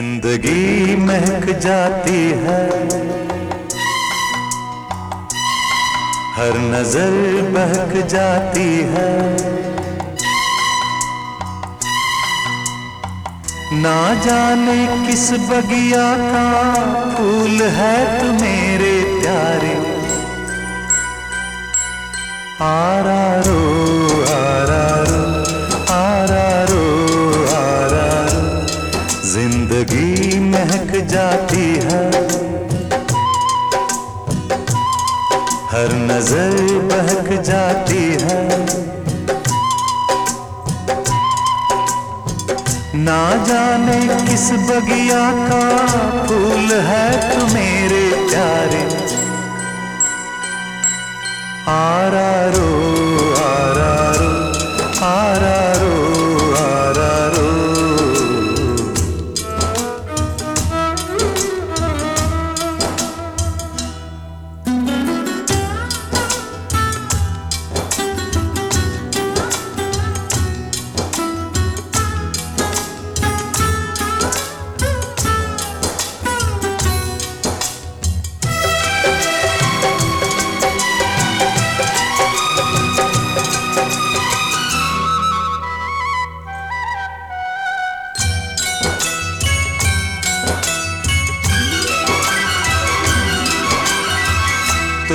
ज़िंदगी महक जाती है। हर नज़र बहक जाती है। ना जाने किस बगिया का फूल है तू मेरे प्यारे। आरा रो आरा जाती है। ना जाने किस बगिया का फूल है तू मेरे प्यारे।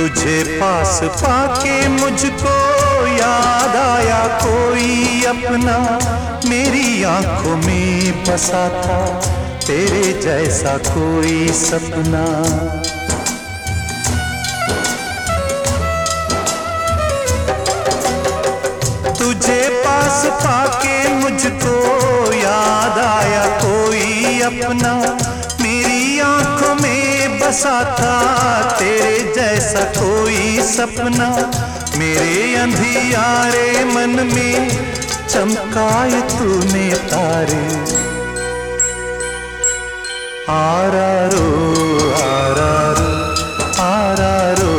तुझे पास पाके मुझको याद आया, कोई अपना मेरी आँखों में बसा था, तेरे जैसा कोई सपना। तुझे पास पाके मुझको याद आया, कोई अपना मेरी आँखों में बसा था, तेरे जैसा कोई सपना। मेरे अंधियारे मन में चमकाए तूने तारे आरा रो आरा रो आरा रो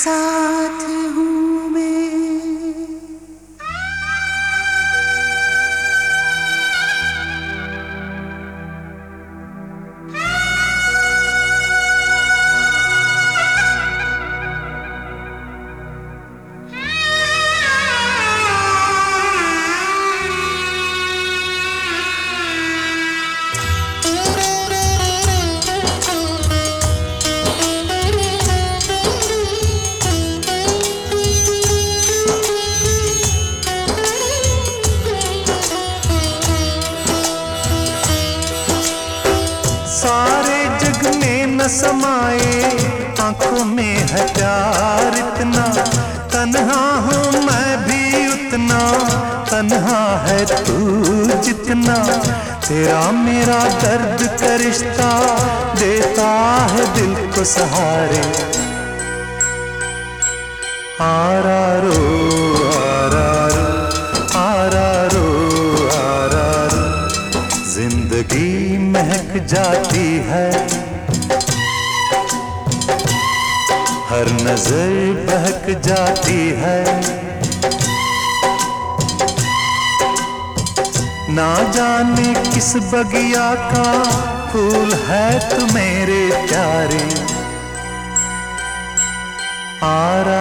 saw. न समाए, आँखों में है प्यार इतना। तन्हा हूँ मैं भी उतना, तन्हा है तू जितना। तेरा मेरा दर्द का रिश्ता देता है दिल को सहारे। आरा रो आरा रो आरा रो आरा रो ज़िंदगी महक जाती है। हर नज़र बहक जाती है। ना जाने किस बगिया का फूल है तू मेरे प्यारे। आरा